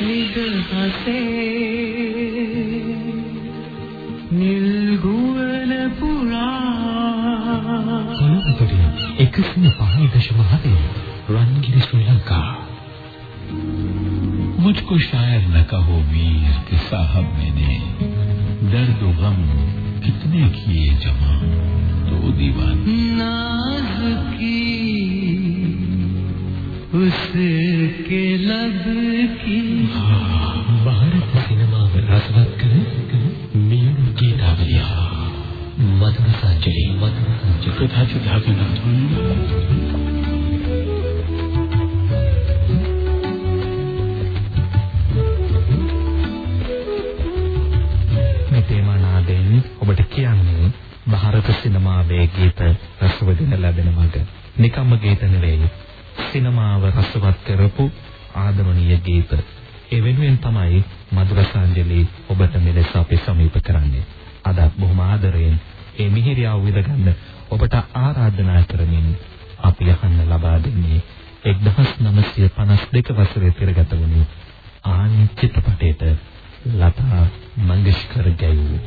നിഗഹസേ නිල්ගුවන مجھ کو شاعر نہ کہو میر کہ صاحب میں نے۔ درد و کتنے کیے جمع تو دیوان۔ ناز کی उसके लब की। भारत සිනමාව රසවත් කර මියුරු ගීතාවලිය මధుර සංජලි මధుර සංජලි කතා චුදාගෙන මේ තේමානාදයෙන් ඔබට කියන්නේ ಭಾರತ සිනමාවේ ගීත රසවිඳින ලැබෙන මඟ. නිකම්ම ගීත නෙවෙයි. සිනමාව රසවත් කරපු ආදරණීය ගීත. ඒ වෙනුවෙන් තමයි මధుර සංජලි ඔබට මෙලෙස අපි සමීප කරන්නේ. අද බොහොම ආදරයෙන් මේ මිහිරියාව විඳගන්න ඔබට ආරාධනා කරමින් අපි අහන්න ලබා දෙන්නේ 1952 වසරේ පෙරගත වුණු ආනි චිත්‍රපටයේට ලතා මංගেশකර ගැයූ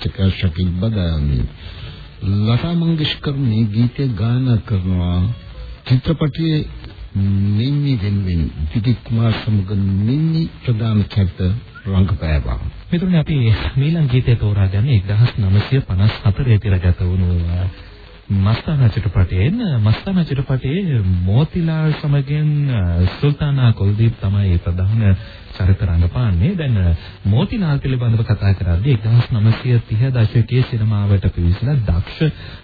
ගීපද රචකයා ශකීල් බදාමි. ලතා මංගেশකර් මේ ගීතය ගායනා කරනවා චිත්‍රපටයේ නින්නි වෙනුවෙන්. දිදික් කුමාර් සමග නින්නි ප්‍රධාන චරිත රංගපෑවා. මෙතුණේ අපි මීලන් ගීතය තෝරාගන්නේ 1954 තිරගත වුණු මස්තානා චිත්‍රපටයෙන් මස්තානා චිත්‍රපටයේ මෝතිලාල් සමගින් සුල්තානා කුල්දීප් තමයි ප්‍රධාන චරිත රංගපාන්නේ. දැන් මෝතිලාල් පිළිබඳව කතා කරද්දී 1930 දශකයේ සිනමාවට පිවිසලා දක්ෂ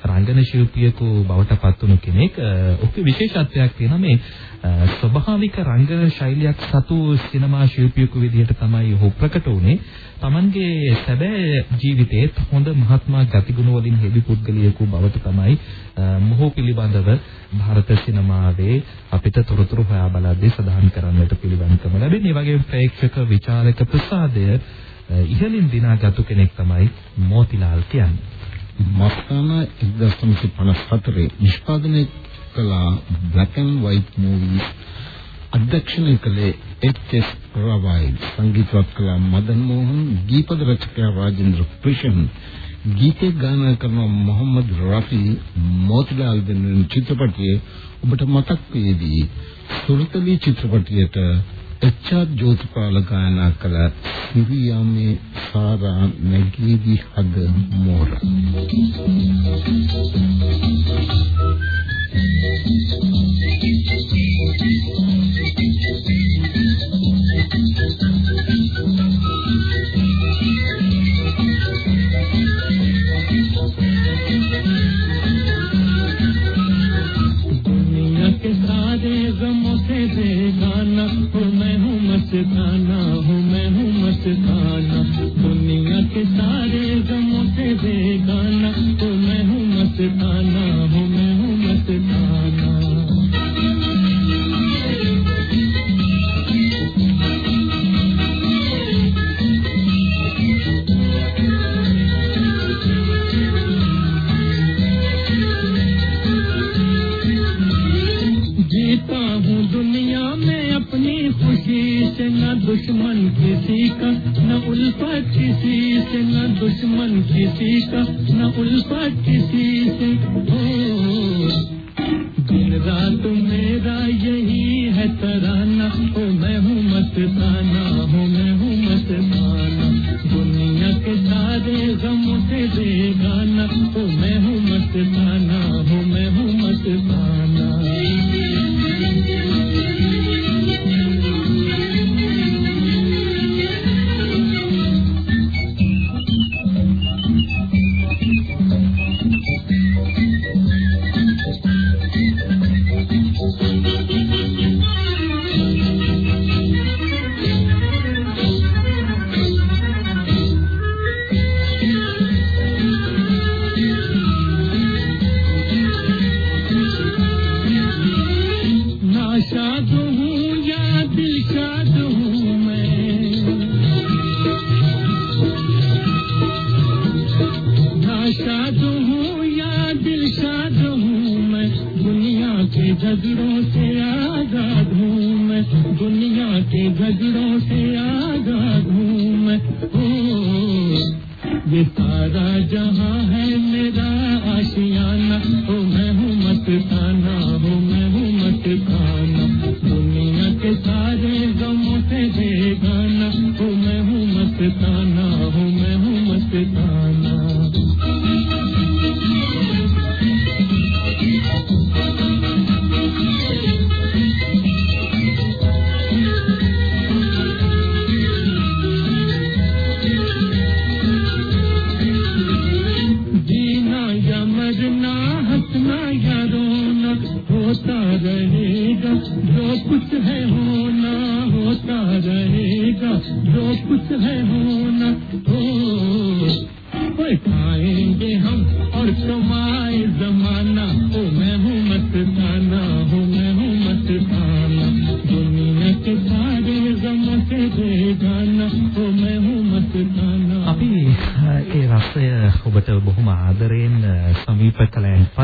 රංගන ශිල්පියෙකු බවට පත් වුණු කෙනෙක්. ඔහුගේ විශේෂත්වයක් තියෙනවා මේ ස්වභාවික රංගන ශෛලියක් සතු සිනමා ශිල්පියෙකු විදිහට තමයි ඔහු ප්‍රකට වුණේ. Tamanගේ සැබෑ ජීවිතයේ හොඳ මහත්මා ගතිගුණ වලින් හෙබි පුද්ගලයෙකු බවට තමයි මොහු පිළිබඳව ಭಾರತ සිනමාවේ අපිට තොරතුරු හොයා බලද්දී සඳහන් කරන්නට පිළිවන්කම ලැබෙන්නේ. මේ වගේ ප්‍රේක්ෂක විචාරක ප්‍රසාදය ඉහළින් දිනාගත්තු කෙනෙක් තමයි මෝතිලාල් කියන්නේ. මස්තානා 1954 නිෂ්පාදනය කළ black and white movies අධ්‍යක්ෂණය කළේ එච්.එස්. රවයි සංගීතවත් කළ මදන් මෝහන් ගීපද රචකයා රාජේන්ද්‍ර ක්‍රිෂන් ගීතේ ගායනා කරන මොහම්මද් රෆි මොතිලාල් වෙනුවෙන් චිත්‍රපටයේ ඔබට මතක් වේවි සුරතලී චිත්‍රපටයට එච්.ආර්. ජෝතිපාල ගායනා කළ සිරියාමේ සාරා නැගීවි හද මෝර Thank you.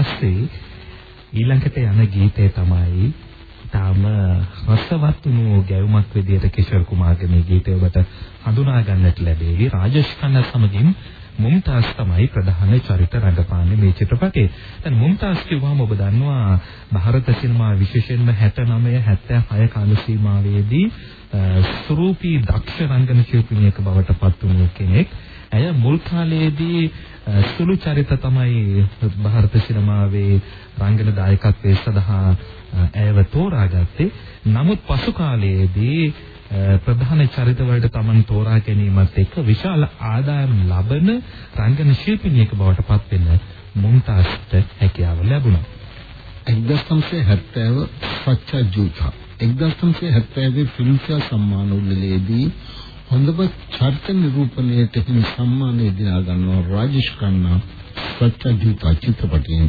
පස්සේ ඊළඟට යන ගීතය තමයි තාම රසවත් වූ ගැයුමක් විදියට කිෂෝර් කුමාරගේ මේ ගීතය ඔබට හඳුනා ගන්නට ලැබේවි. රාජේෂ් ඛන්නා සමගින් මුම්තාස් තමයි ප්‍රධාන චරිත රඟපාන්නේ මේ චිත්‍රපටයේ. දැන් මුම්තාස් කිව්වම ඔබ දන්නවා ಭಾರತ සිනමා විශේෂයෙන්ම 69 76 කාල සීමාවේදී අ, සුරූපී දක්ෂ රංගන ශිල්පිනියක බවට පත් වුණු කෙනෙක්. ඇය මුල් කාලයේදී අ, සුළු චරිත තමයි ಭಾರತ සිනමාවේ රංගන දායකත්වයේ සඳහා අ, ඇයව තෝරාගත්තේ. නමුත් පසු කාලයේදී අ, ප්‍රධාන චරිත වලට Taman තෝරා ගැනීමත් එක්ක විශාල ආදායම් ලබන රංගන ශිල්පිනියක බවට පත් වෙන්න මුම්තාස්ට හැකියාව ලැබුණා. 1970 සච්චා ජූතා 1970 ෆිල්ම්ෆෙයාර් සම්මාන උළෙලේදී හොඳම චරිත නිරූපණයට හිමි සම්මානය දිනා ගන්නවා රාජේෂ් ඛන්නා සච්චා ජූතා චිත්‍රපටයෙන්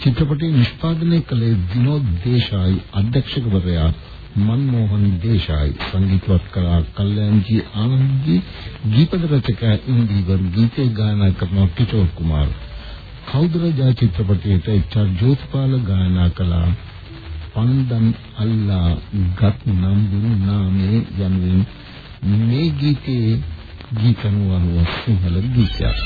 චිත්‍රපටය නිෂ්පාදනය කළේ විනෝද් දේශායි අධ්‍යක්ෂකවරයා මන්මෝහන් දේශායි සංගීතවත් කලා කල්යන්ජී ආනන්දජී ගීපද රචකයා ඉන්දීවර් ගීතේ ගායනා කරන කිෂෝර් කුමාර් කවුද රජා චිත්‍රපටයට එච්.ආර්. ජෝතිපාල ගායනා කළා පන්දන් අල්ලා ගත් නම්බුරු නාමේ යනුවෙන් මේ ගීතේ ගීතණුව සිංහල ගීතයක්.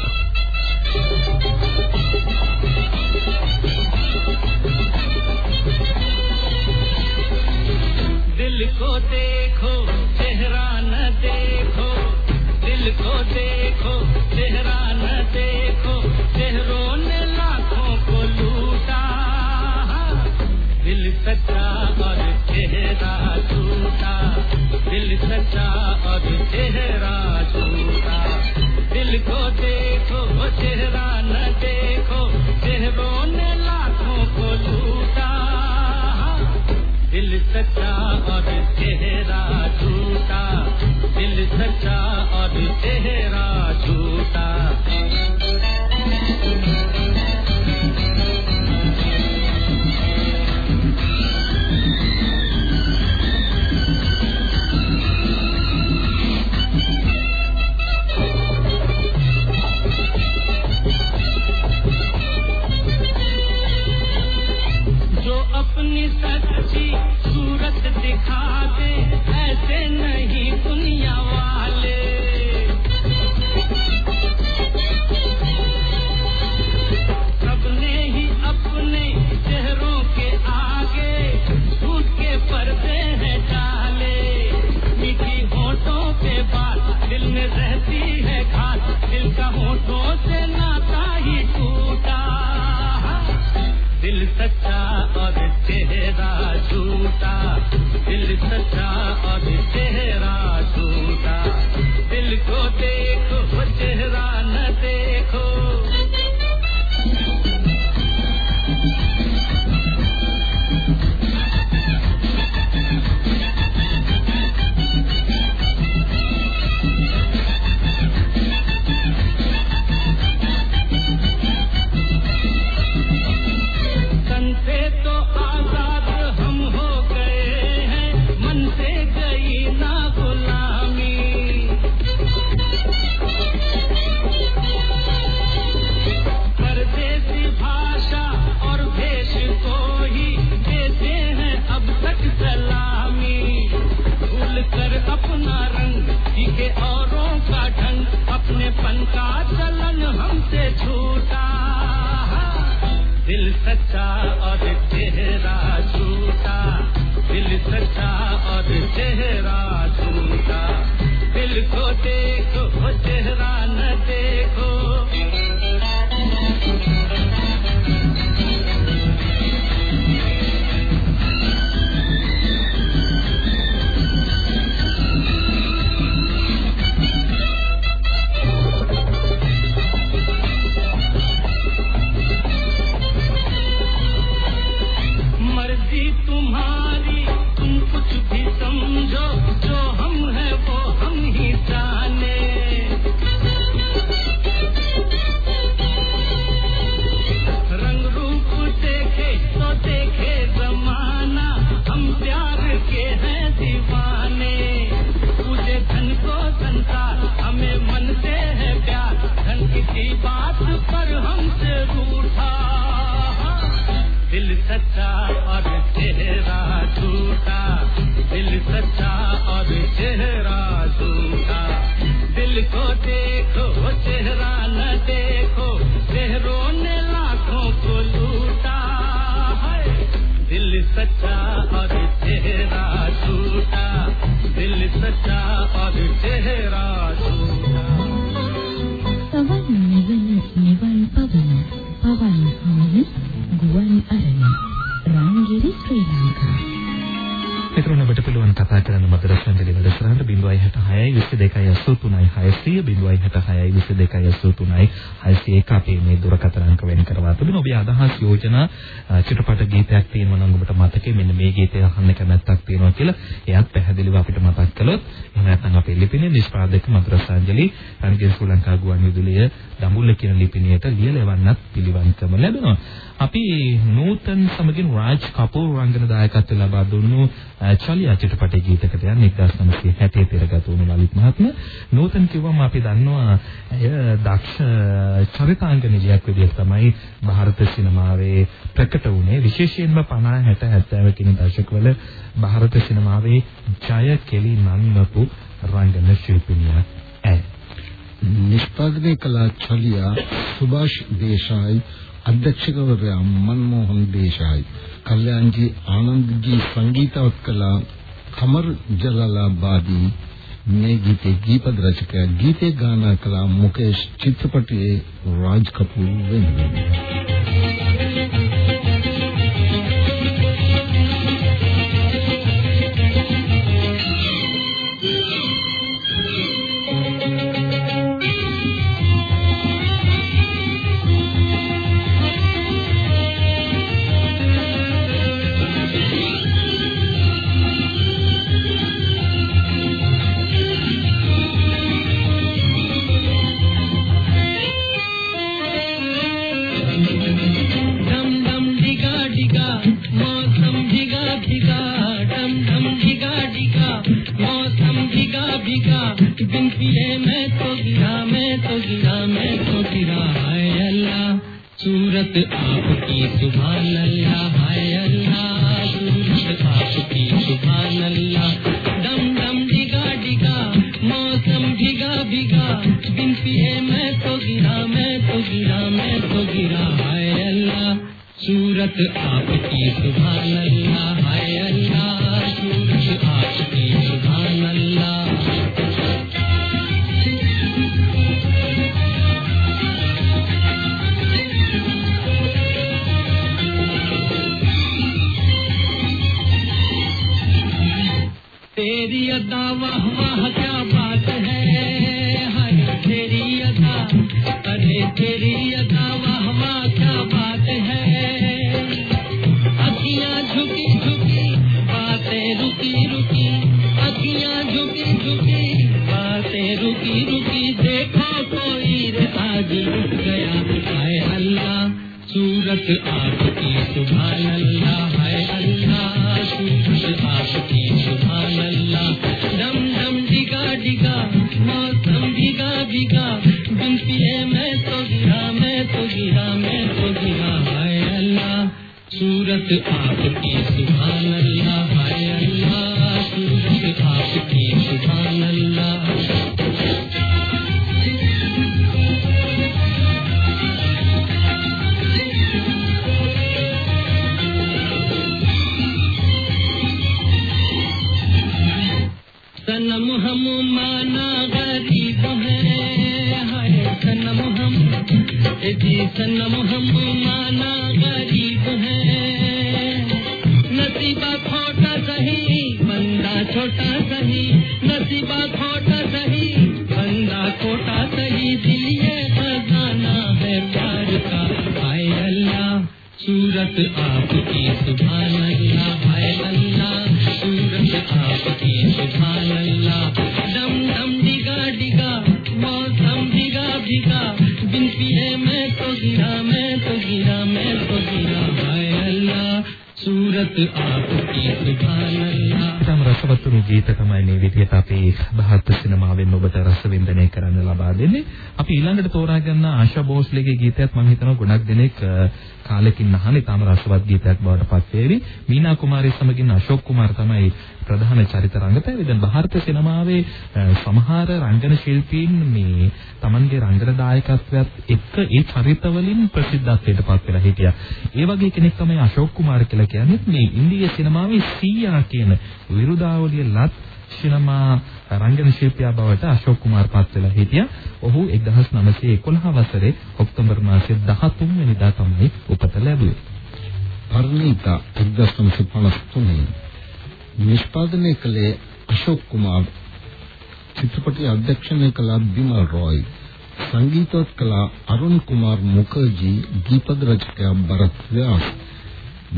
دل کو دیکھو، چہرہ نہ دیکھو۔ دل کو دیکھو، چہرہ نہ دیکھو۔ چہروں نے لاکھوں کو لوٹا۔ دل سچا اور چہرہ دل سچا اور چہرہ جھوٹا دل کو دیکھو، وہ چہرہ نہ دیکھو، چہروں نے لاکھوں کو لوٹا۔ دل سچا اور چہرہ جھوٹا۔ دل سچا اور چہرہ 066 22 600 066 22 601 අපේ මේ දුරකථන අංක වෙන් කරවා තිබෙනවා. ඔබේ අදහස් යෝජනා අ, චිත්‍රපට ගීතයක් තියෙනවා නම් ඔබට මතකයි මෙන්න මේ ගීතය අහන්න කැමැත්තක් තියෙනවා කියලා එයත් පැහැදිලිව අපිට මතක් කළොත් එහෙම නැත්නම් අපේ ලිපිනේ නිෂ්පාදක මధుර සංජලි රංගිර ශ්‍රී ලංකා ගුවන් විදුලිය දඹුල්ල කියන ලිපිනයට ලියලා එවන්නත් පිළිවන්කම ලැබෙනවා. අපි නූතන් සමගින් රාජ් කපූර් රංගන දායකත්වය ලබා දුන්නු අ, චලියා චිත්‍රපටයේ ගීතකට යන 1960 පෙරගත වුණු ලලිත් මහත්මයා නූතන් කිව්වම අපි දන්නවා එය දක්ෂ චරිතාංග නිලියක් විදිහට තමයි ಭಾರತ සිනමාවේ ප්‍රකට වුණේ විශේෂයෙන්ම 50 60 70 කියන දශකවල ಭಾರತ සිනමාවේ ජය කෙලි නන්වපු රංගන ශිල්පිනියක් ඇය නිෂ්පාදනය කළ චලියා සුභාෂ් දේශායි අධ්‍යක්ෂකවරයා මන්මෝහන් දේශායි කල්යාණ්ජී ආනන්දජී සංගීතවත් කළ කමර් ජලාලාබාදී මේ ගීතේ ගීපද රචකයා ගීතේ ගායනා කළ මුකේෂ් චිත්‍රපටයේ රාජ් කපූර් වෙනුවෙන් حضرت آپ کی سبحان اللہ، ہائے اللہ سورت آپ کی سبحان اللہ۔ دم دم ڈگا ڈگا، موسم بھگا بھگا، دن پیے میں تو گرا، میں تو گرا، میں تو گرا۔ ہائے اللہ، سورت آپ کی سبحان اللہ۔ तो गिरा हाय अल्लाह सूरत आपकी सुभान නවතුණු ගීත තමයි මේ විදිහට අපි භාරත සිනමාවෙන් ඔබට රසවින්දනය කරන්න ලබා දෙන්නේ. අපි ඊළඟට තෝරා ගන්න ආශා භෝස්ලේගේ ගීතයත් මම හිතනවා ගොඩක් දෙනෙක් කාලෙකින් අහන්නේ තාම රසවත් ගීතයක් බවට පත් වෙවි. මීනා කුමාරී සමගින් අශෝක් කුමාර් තමයි ප්‍රධාන චරිත රංගපෑවේ. දැන් ಭಾರತ සිනමාවේ සමහර රංගන ශිල්පීන් මේ Tamanගේ රංගන දායකත්වයත් එක්ක ඒ චරිතවලින් ප්‍රසිද්ධත්වයට පත් වෙලා හිටියා. ඒ වගේ කෙනෙක් තමයි අශෝක් කුමාර් කියලා කියන්නේ. මේ ඉන්දීය සිනමාවේ සීයා කියන විරුදා විරුදාවලිය ලත් සිනමා රංගන ශිල්පියා බවට අශෝක් කුමාර් පත් වෙලා හිටියා. ඔහු 1911 වසරේ ඔක්තෝබර් මාසයේ 13 වෙනිදා තමයි උපත ලැබුවේ. පර්ණීතා 1953 නිෂ්පාදනය කළේ අශෝක් කුමාර් චිත්‍රපටය අධ්‍යක්ෂණය කළ බිමල් රොයි සංගීතවත් කළ අරුණ් කුමාර් මුඛර්ජී ගීපද රචකයා භරත් ව්‍යාස්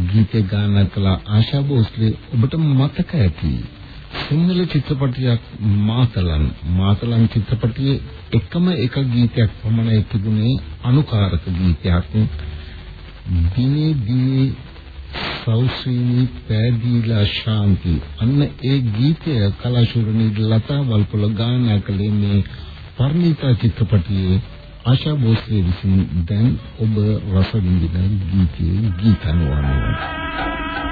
ගීත ගායනා කළ ආශා භෝස්ලේ ඔබට මතක ඇති සිංහල චිත්‍රපටයක් මාතලන්. මාතලන් චිත්‍රපටයේ එකම එක ගීතයක් පමණයි තිබුණේ අනුකාරක ගීතයක්. දිනේ දිනේ සෞසීනි පෑදීලා ශාන්ති. අන්න ඒ ගීතය කලාශූරණී ලතා වල්පොල ගායනා කළේ මේ පර්ණිතා චිත්‍රපටයේ ආශා භෝස්ලේ විසින් දැන් ඔබ රස විඳින ගීතයේ ගීතනුවන්ව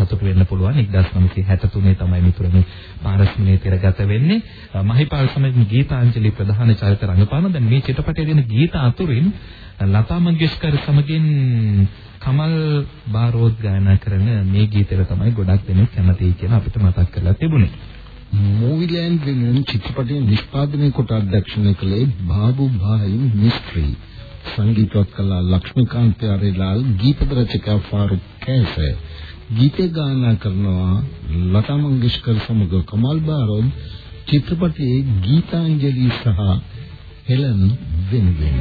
සතුටු වෙන්න පුළුවන්. 1963 තමයි මිතුර මේ පාරස්මණී තිරගත වෙන්නේ. අ, මහිපාල් සමග ගීතාංජලි ප්‍රධාන චරිත රංගපාන. දැන් මේ චිත්‍රපටයේ දෙන ගීත අතුරින් ලතා මංගেশකර් සමගින් කමල් බාරෝත් ගායනා කරන මේ ගීතය තමයි ගොඩක් දෙනෙක් කැමතියි කියලා අපිට මතක් කරලා තිබුණේ. මූවිලෑන්ඩ් වෙනුවෙන් චිත්‍රපටය නිෂ්පාදනය කොට අධ්‍යක්ෂණය කළේ බාබු භායි මිස්ත්‍රි සංගීතවත් කළ ලක්ෂ්මීකාන්ත ආරේලාල් ගීත රචකයා ෆාරුක් කෑස ගීතය ගායනා කරනවා ලතා මංගেশකර් සමග කමල් බාරොත් චිත්‍රපටයේ ගීතාංජලි සහ හෙලන් වෙනුවෙන්.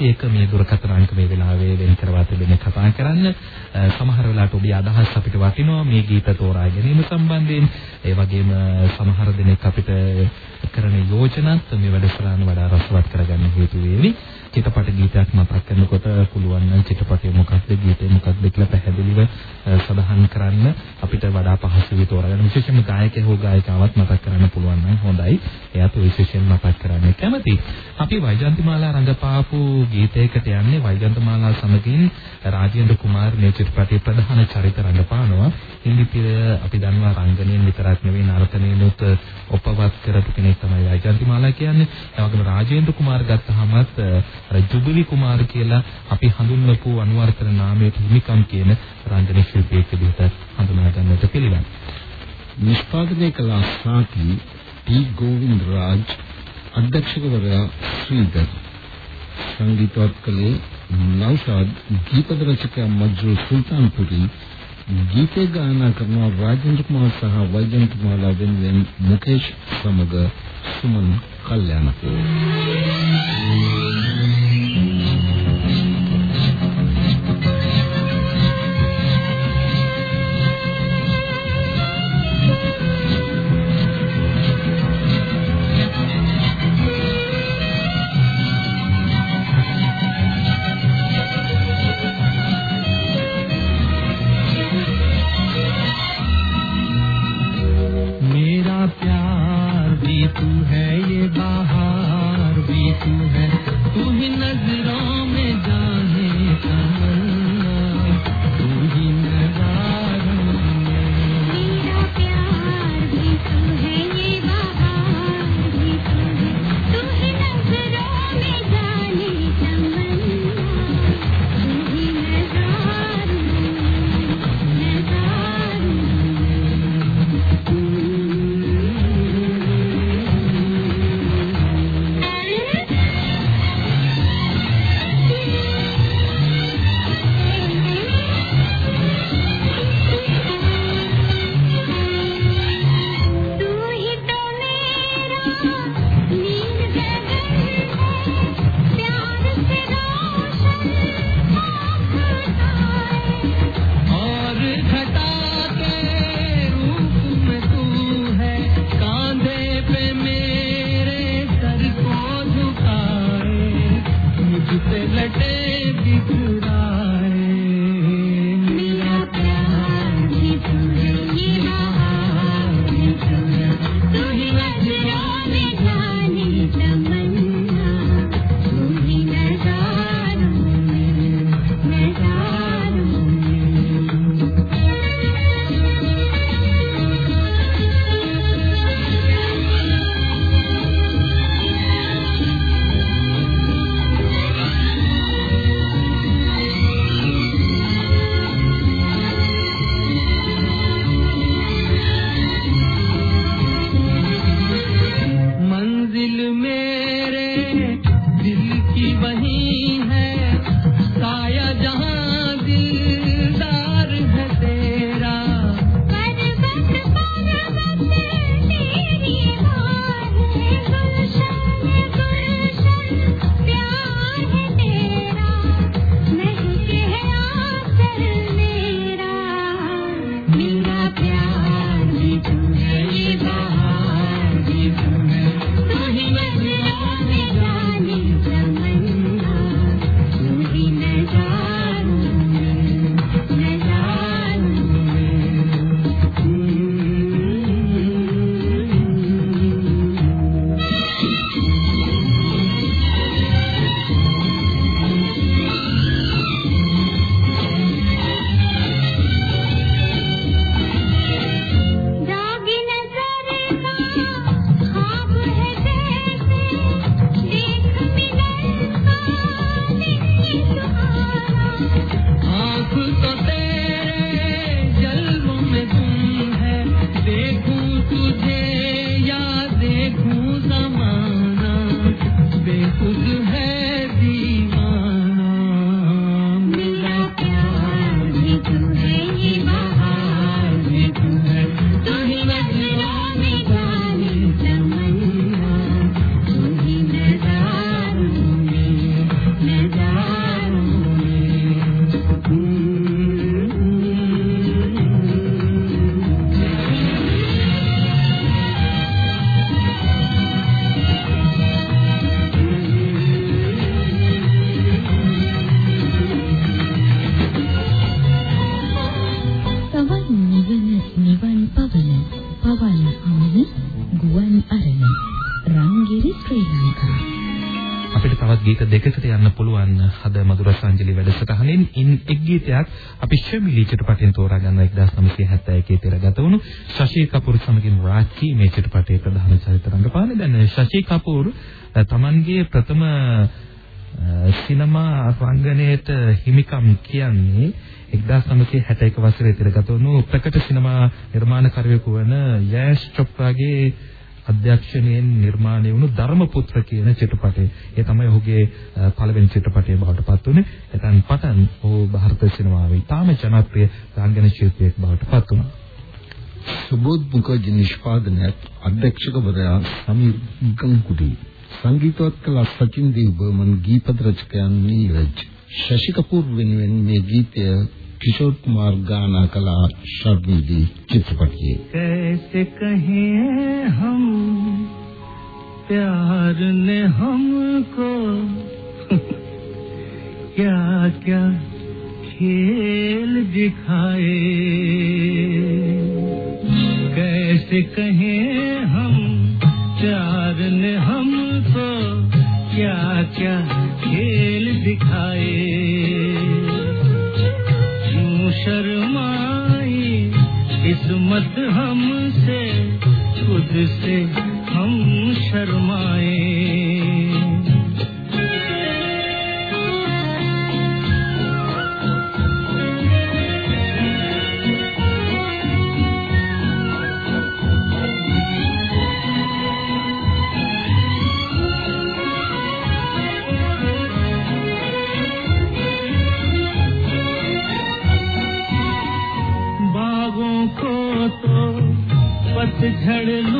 මේ දුරකථන අංක මේ වෙලාවේ වෙන් කරවා තිබෙන කතා කරන්න. සමහර වෙලාවට ඔබේ අදහස් අපිට වටිනවා මේ ගීත තෝරා ගැනීම සම්බන්ධයෙන්. ඒ වගේම සමහර දෙනෙක් අපිට කරන යෝජනාත් මේ වැඩසටහන වඩා රසවත් කරගන්න හේතු වේවි. චිත්‍රපට ගීතයක් මතක් කරනකොට පුළුවන් නම් චිත්‍රපටය මොකක්ද ගීතය මොකක්ද කියලා පැහැදිලිව සඳහන් කරන්න. අපිට වඩා පහසු වෙයි තෝරගන්න විශේෂයෙන්ම ගායකයා හෝ ගායිකාවක් මතක් කරන්න පුළුවන් නම් හොඳයි. එයාට විශේෂයෙන් මතක් කරන්න. කැමතියි අපි වෛජන්තිමාලා රංගපාපු ගීතයකට යන්නේ වෛජන්තිමාලා සමගින් රාජේන්ද්‍ර කුමාර් මේ චිත්‍රපටයේ ප්‍රධාන චරිත රංගපානවා හින්දි පිර අපි දන්නවා රංගනයෙන් විතරක් නෙවෙයි නර්තනයෙන්ුත් ඔපවත් කරපු කෙනෙක් තමයි වෛජන්තිමාලා කියන්නේ. ඒ වගේම රාජේන්ද්‍ර කුමාර් ගත්තහමත් අර ජුබිලි කුමාර් කියලා අපි හඳුන්වපු අනුවර්තන නාමයට හිමිකම් කියන රංගන ශිල්පියෙක් විදිහට හඳුනා ගන්නට පිළිවන්. නිෂ්පාදනය කළ සාති جگوندراجر شریدر سنگتا نوشاد گیت رچک مجھ س گیتے گا کرمار سہ ویجنٹ مال ویم مکشم کل හද මధుර සංජලි වැඩසටහනින් ඉන් එක් ගීතයක් අපි ෂමිලි චිත්‍රපටයෙන් තෝරා ගන්න 1971 තෙරගත වුණු ශෂී කපූර් සමගින් රාජ්කී මේ චිත්‍රපටයේ ප්‍රධාන චරිත රඟපාන්නේ දැන් ශෂී කපූර් තමන්ගේ ප්‍රථම සිනමා රංගනයට හිමිකම් කියන්නේ 1961 වසරේ තිරගත වුණු ප්‍රකට සිනමා නිර්මාණකරුවෙකු වන යෑෂ් චොප්රාගේ අධ්‍යක්ෂණයෙන් නිර්මාණය වුණු ධර්මපුත්‍ර කියන චිත්‍රපටය. ඒ තමයි ඔහුගේ අ, පළවෙනි චිත්‍රපටය බවට පත් වුණේ. එතන පටන් ඔහු ಭಾರತ සිනමාවේ තාම ජනප්‍රිය රංගන ශිල්පියෙක් බවට පත් වුණා. සුබෝධ් මුඛර්ජී නිෂ්පාදනයත් අධ්‍යක්ෂකවරයා සමීර් ගංගුඩි සංගීතවත් කළ සචින් දේව බර්මන් ගීපද රචකයන් නීරජ් ශශි කපූර් වෙනුවෙන් මේ ගීතය شور کمار گانا کلا شردی چتر پٹی۔ کیسے کہیں ہم پیار نے ہم کو کھیل دکھائے۔ کیسے کہیں ہم پیار نے ہم کو کیا کیا کھیل دکھائے۔ شرمائی۔ قسمت ہم سے خود سے ہم شرمائے۔ पतझड़ लूटे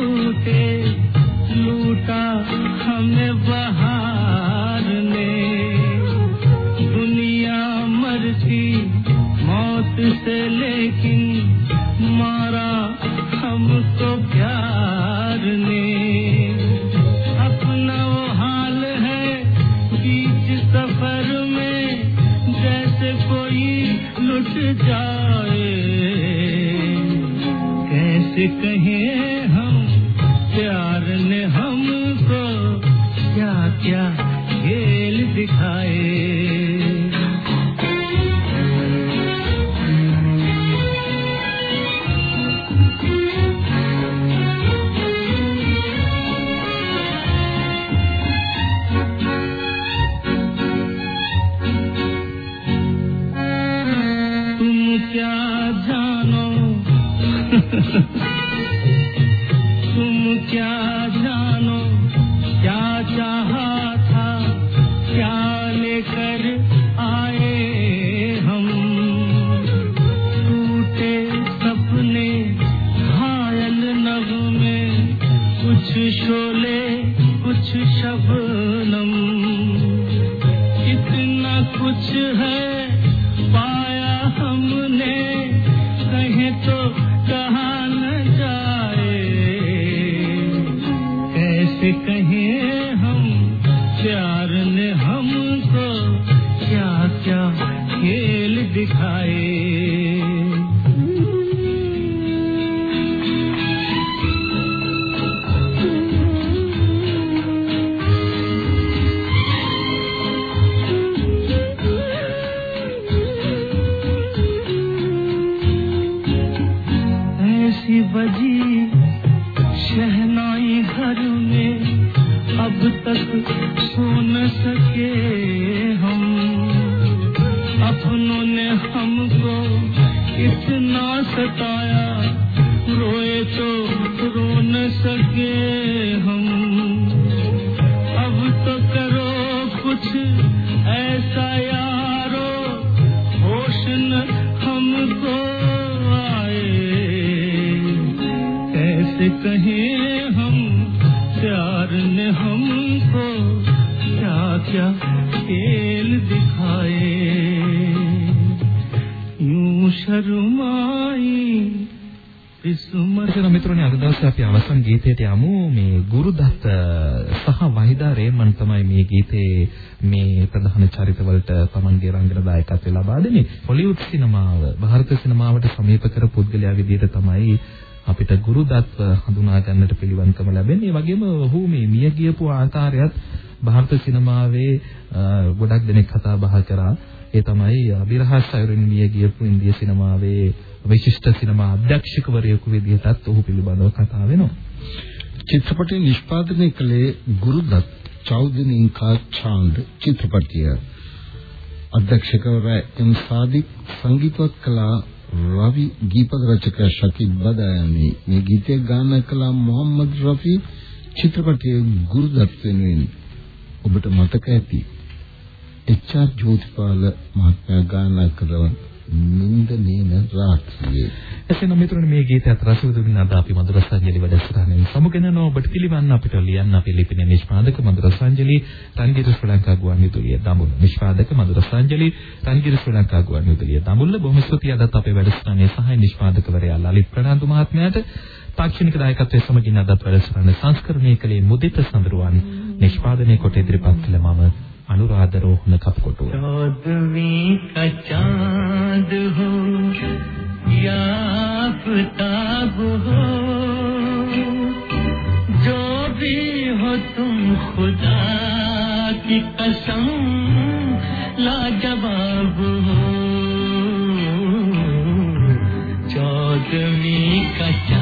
کیا کھیل دکھائے۔ සිනමාව ಭಾರತ සිනමාවට සමීප කර පුද්ගලයා විදිහට තමයි අපිට ගුරුදත්ව හඳුනා ගන්නට පිළිවන්කම ලැබෙන්නේ. ඒ වගේම ඔහු මේ මිය ගියපු ආකාරයත් ಭಾರತ සිනමාවේ අ, ගොඩක් දෙනෙක් කතා බහ කරා. ඒ තමයි අබිරහස් අයුරින් මිය ගියපු ඉන්දිය සිනමාවේ විශිෂ්ට සිනමා අධ්‍යක්ෂකවරයෙකු විදිහටත් ඔහු පිළිබඳව කතා වෙනවා. චිත්‍රපටය නිෂ්පාදනය කළේ ගුරුදත් චෞදනින්කා චාන්ද් චිත්‍රපටය අධ්‍යක්ෂකවරයා එම් සාදික් සංගීතවත් කළා රවි ගීපද රචක ශකීබ් බදායමි මේ ගීතය ගායනා කළ මොහම්මද් රෆී චිත්‍රපටයේ ගුරුදත් වෙනුවෙන් ඔබට මතක ඇති එච්.ආර්. ජෝතිපාල මහත්මයා ගායනා කළ නින්දනේන රාත්‍රියේ. එසේනම් මිතුරනි මේ ගීතය රසවිඳින්න අද අපි මధుරසංජලි වැඩසටහනෙන් සමුගෙනන ඔබට පිළිවන්න අපිට ලියන්න අපේ ලිපිනේ නිෂ්පාදක මధుරසංජලි රංගිර ශ්‍රී ලංකා ගුවන්විදුලිය දඹුල්ල. නිෂ්පාදක මధుරසංජලි රංගිර ශ්‍රී ලංකා ගුවන්විදුලිය දඹුල්ල. බොහොම ස්තුතියි අදත් අපේ වැඩසටහනේ සහාය නිෂ්පාදකවරයා ලලිත් ප්‍රනාන්දු මහත්මයාට. තාක්ෂණික දායකත්වයේ සමගින් අදත් වැඩසටහන සංස්කරණය කළේ මුදිත සඳරුවන්. නිෂ්පාදනය කොට ඉදිරිපත් කළ මම අනුරාධරෝහණ කප්කොටුව. چودھویں کا چاند ہو یا آفتاب ہو جو بھی ہو تم خدا کی قسم لاجواب ہو چودھویں کا چاند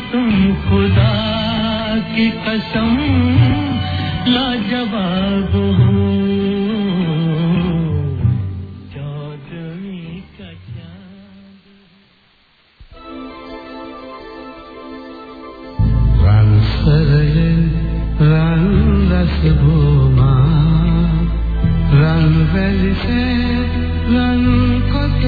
तुम खुदा की कसम लाजवाब हो चौदवी का चांद රන්සරය රන් රස භූමා රන් වැලිසේ රන් කොට